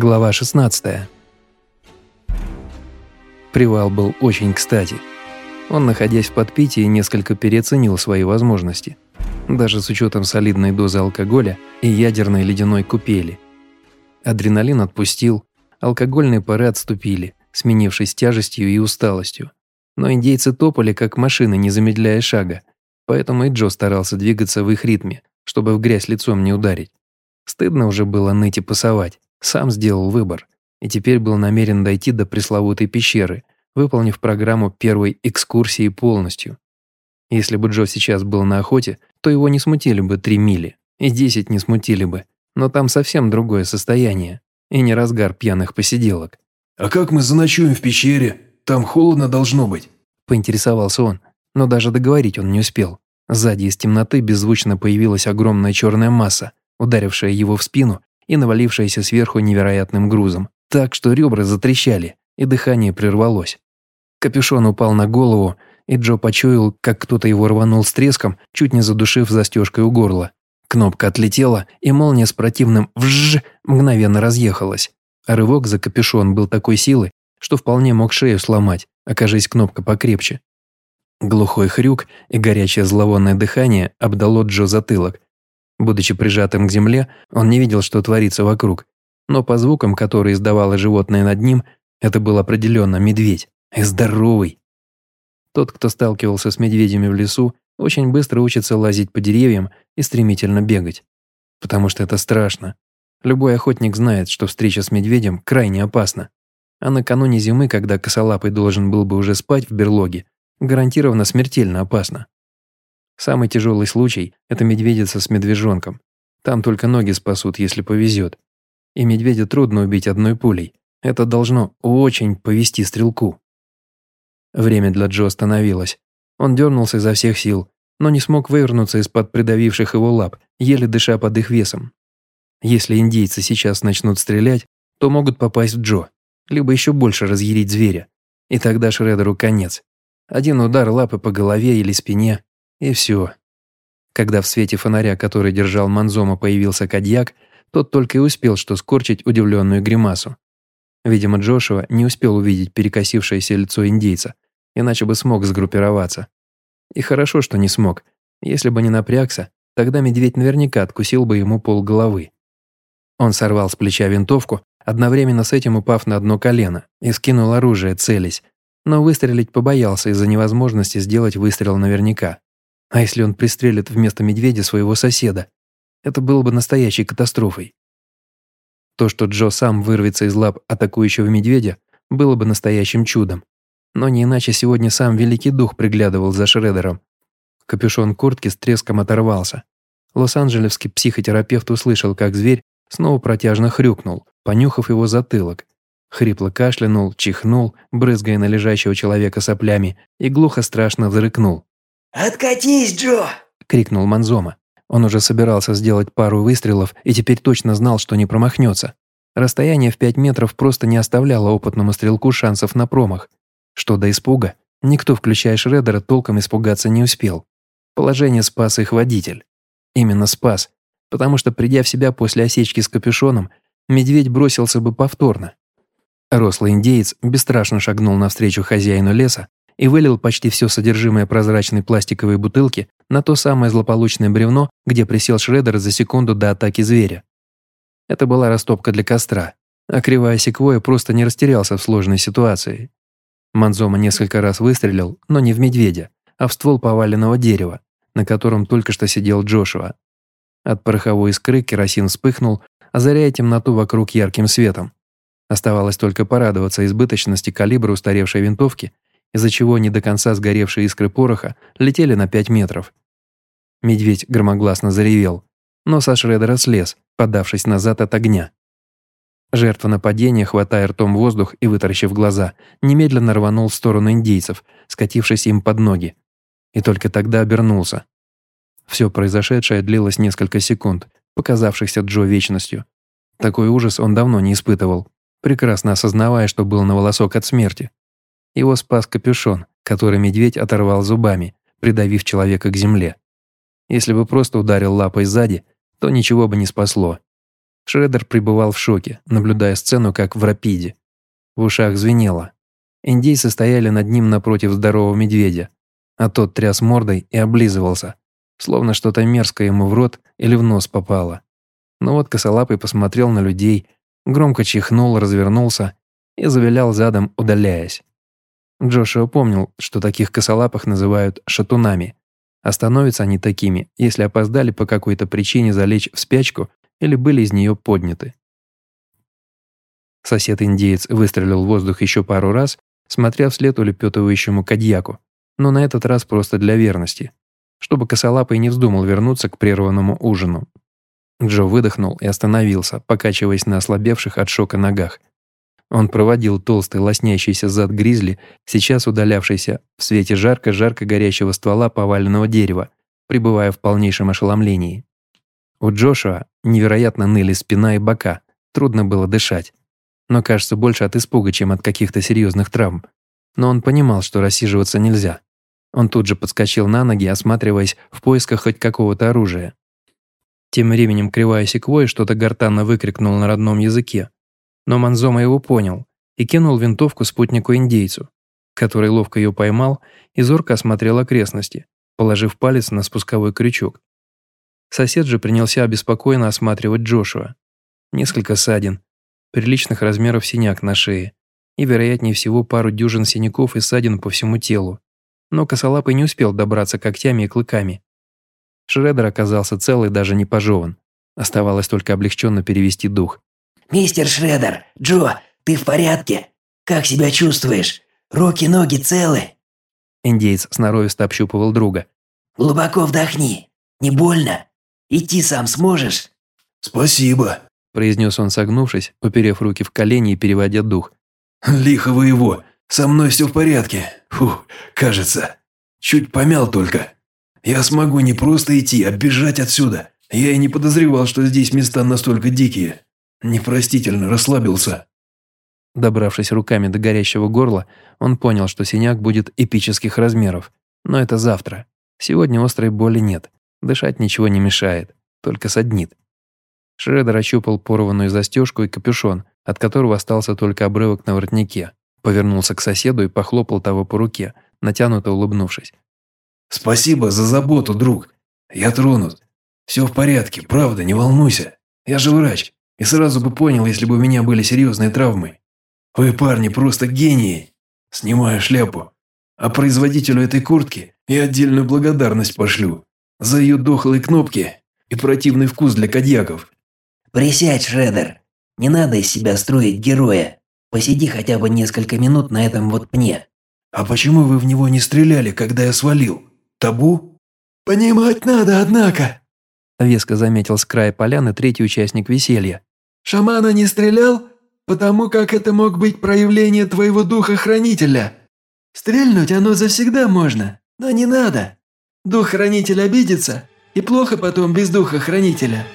Глава 16. Привал был очень кстати. Он, находясь в подпитии, несколько переоценил свои возможности. Даже с учетом солидной дозы алкоголя и ядерной ледяной купели. Адреналин отпустил, алкогольные пары отступили, сменившись тяжестью и усталостью. Но индейцы топали, как машины, не замедляя шага, поэтому и Джо старался двигаться в их ритме, чтобы в грязь лицом не ударить. Стыдно уже было ныть и пасовать. Сам сделал выбор и теперь был намерен дойти до пресловутой пещеры, выполнив программу первой экскурсии полностью. Если бы Джо сейчас был на охоте, то его не смутили бы три мили, и десять не смутили бы, но там совсем другое состояние, и не разгар пьяных посиделок. «А как мы заночуем в пещере? Там холодно должно быть», – поинтересовался он, но даже договорить он не успел. Сзади из темноты беззвучно появилась огромная черная масса, ударившая его в спину и навалившаяся сверху невероятным грузом, так что ребра затрещали, и дыхание прервалось. Капюшон упал на голову, и Джо почуял, как кто-то его рванул с треском, чуть не задушив застежкой у горла. Кнопка отлетела, и молния с противным «вжжж» мгновенно разъехалась. А рывок за капюшон был такой силы, что вполне мог шею сломать, окажись кнопка покрепче. Глухой хрюк и горячее зловонное дыхание обдало Джо затылок, Будучи прижатым к земле, он не видел, что творится вокруг. Но по звукам, которые издавало животное над ним, это был определенно медведь. И здоровый. Тот, кто сталкивался с медведями в лесу, очень быстро учится лазить по деревьям и стремительно бегать. Потому что это страшно. Любой охотник знает, что встреча с медведем крайне опасна. А накануне зимы, когда косолапый должен был бы уже спать в берлоге, гарантированно смертельно опасно. Самый тяжелый случай – это медведица с медвежонком. Там только ноги спасут, если повезет. И медведя трудно убить одной пулей. Это должно очень повести стрелку. Время для Джо остановилось. Он дернулся изо всех сил, но не смог вывернуться из-под придавивших его лап, еле дыша под их весом. Если индейцы сейчас начнут стрелять, то могут попасть в Джо, либо еще больше разъярить зверя. И тогда Шредеру конец. Один удар лапы по голове или спине, и все. Когда в свете фонаря, который держал Манзома, появился Кадьяк, тот только и успел что скорчить удивленную гримасу. Видимо, Джошуа не успел увидеть перекосившееся лицо индейца, иначе бы смог сгруппироваться. И хорошо, что не смог. Если бы не напрягся, тогда медведь наверняка откусил бы ему пол головы. Он сорвал с плеча винтовку, одновременно с этим упав на одно колено, и скинул оружие, целясь, но выстрелить побоялся из-за невозможности сделать выстрел наверняка. А если он пристрелит вместо медведя своего соседа? Это было бы настоящей катастрофой. То, что Джо сам вырвется из лап атакующего медведя, было бы настоящим чудом. Но не иначе сегодня сам Великий Дух приглядывал за Шредером. Капюшон куртки с треском оторвался. Лос-Анджелесский психотерапевт услышал, как зверь снова протяжно хрюкнул, понюхав его затылок. Хрипло кашлянул, чихнул, брызгая на лежащего человека соплями, и глухо страшно взрыкнул. «Откатись, Джо!» – крикнул Манзома. Он уже собирался сделать пару выстрелов и теперь точно знал, что не промахнется. Расстояние в пять метров просто не оставляло опытному стрелку шансов на промах. Что до испуга, никто, включая Шреддера, толком испугаться не успел. Положение спас их водитель. Именно спас, потому что, придя в себя после осечки с капюшоном, медведь бросился бы повторно. Рослый индеец бесстрашно шагнул навстречу хозяину леса, и вылил почти все содержимое прозрачной пластиковой бутылки на то самое злополучное бревно, где присел Шредер за секунду до атаки зверя. Это была растопка для костра, а кривая секвоя просто не растерялся в сложной ситуации. Манзома несколько раз выстрелил, но не в медведя, а в ствол поваленного дерева, на котором только что сидел Джошуа. От пороховой искры керосин вспыхнул, озаряя темноту вокруг ярким светом. Оставалось только порадоваться избыточности калибра устаревшей винтовки из-за чего не до конца сгоревшие искры пороха летели на пять метров. Медведь громогласно заревел, но со Шредера слез, подавшись назад от огня. Жертва нападения, хватая ртом воздух и вытаращив глаза, немедленно рванул в сторону индейцев, скатившись им под ноги. И только тогда обернулся. Все произошедшее длилось несколько секунд, показавшихся Джо вечностью. Такой ужас он давно не испытывал, прекрасно осознавая, что был на волосок от смерти. Его спас капюшон, который медведь оторвал зубами, придавив человека к земле. Если бы просто ударил лапой сзади, то ничего бы не спасло. Шредер пребывал в шоке, наблюдая сцену как в рапиде. В ушах звенело. Индейцы стояли над ним напротив здорового медведя, а тот тряс мордой и облизывался, словно что-то мерзкое ему в рот или в нос попало. Но вот косолапый посмотрел на людей, громко чихнул, развернулся и завилял задом, удаляясь. Джошуа помнил, что таких косолапых называют шатунами. Остановятся они такими, если опоздали по какой-то причине залечь в спячку или были из нее подняты. Сосед-индеец выстрелил в воздух еще пару раз, смотря вслед улепетывающему кадьяку, но на этот раз просто для верности, чтобы косолапый не вздумал вернуться к прерванному ужину. Джо выдохнул и остановился, покачиваясь на ослабевших от шока ногах. Он проводил толстый лоснящийся зад гризли, сейчас удалявшийся в свете жарко-жарко горящего ствола поваленного дерева, пребывая в полнейшем ошеломлении. У Джошуа невероятно ныли спина и бока, трудно было дышать. Но кажется, больше от испуга, чем от каких-то серьезных травм. Но он понимал, что рассиживаться нельзя. Он тут же подскочил на ноги, осматриваясь в поисках хоть какого-то оружия. Тем временем кривая секвой что-то гортанно выкрикнул на родном языке, но Манзома его понял и кинул винтовку спутнику-индейцу, который ловко ее поймал и зорко осмотрел окрестности, положив палец на спусковой крючок. Сосед же принялся обеспокоенно осматривать Джошуа. Несколько ссадин, приличных размеров синяк на шее и, вероятнее всего, пару дюжин синяков и ссадин по всему телу. Но косолапый не успел добраться когтями и клыками. Шредер оказался цел и даже не пожеван. Оставалось только облегченно перевести дух. «Мистер Шредер, Джо, ты в порядке? Как себя чувствуешь? Руки, ноги целы?» Индеец сноровисто общупывал друга. «Глубоко вдохни. Не больно? Идти сам сможешь?» «Спасибо», – произнес он, согнувшись, уперев руки в колени и переводя дух. «Лихо вы его. Со мной все в порядке. Фух, кажется. Чуть помял только. Я смогу не просто идти, а бежать отсюда. Я и не подозревал, что здесь места настолько дикие. Непростительно расслабился. Добравшись руками до горящего горла, он понял, что синяк будет эпических размеров. Но это завтра. Сегодня острой боли нет. Дышать ничего не мешает, только саднит. Шредер ощупал порванную застежку и капюшон, от которого остался только обрывок на воротнике. Повернулся к соседу и похлопал того по руке, натянуто улыбнувшись. «Спасибо за заботу, друг. Я тронут. Все в порядке, правда, не волнуйся. Я же врач. И сразу бы понял, если бы у меня были серьезные травмы. Вы, парни, просто гении. Снимаю шляпу. А производителю этой куртки я отдельную благодарность пошлю. За ее дохлые кнопки и противный вкус для кадьяков. Присядь, Шредер. Не надо из себя строить героя. Посиди хотя бы несколько минут на этом вот пне. А почему вы в него не стреляли, когда я свалил? Табу? Понимать надо, однако. Веско заметил с края поляны третий участник веселья. Шамана не стрелял, потому как это мог быть проявление твоего духа-хранителя. Стрельнуть оно завсегда можно, но не надо. Дух-хранитель обидится, и плохо потом без духа-хранителя.